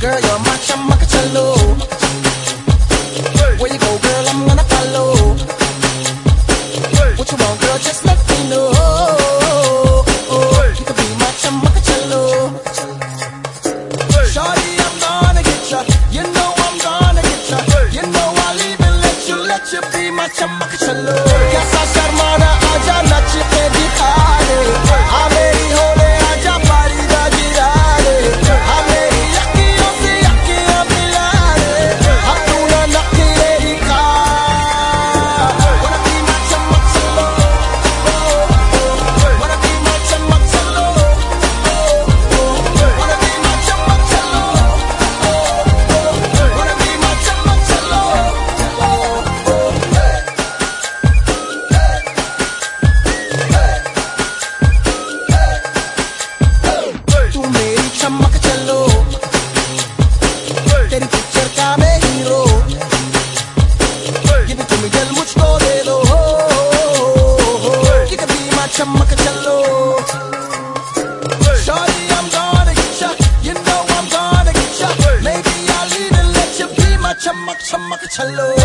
Girl, you're my chammak challo. Hey. Where you go, girl, I'm gonna follow. Hey. What you want, girl, just let me know. Hey. You can be my chammak challo. I'm gonna get ya. You know I'm gonna get ya. You know I'll even let you, let you be my chammak challo. चमक चलो Shorty, I'm gonna get ya. You know I'm gonna get ya. Maybe I'll even let you be my chamak chamak chalo.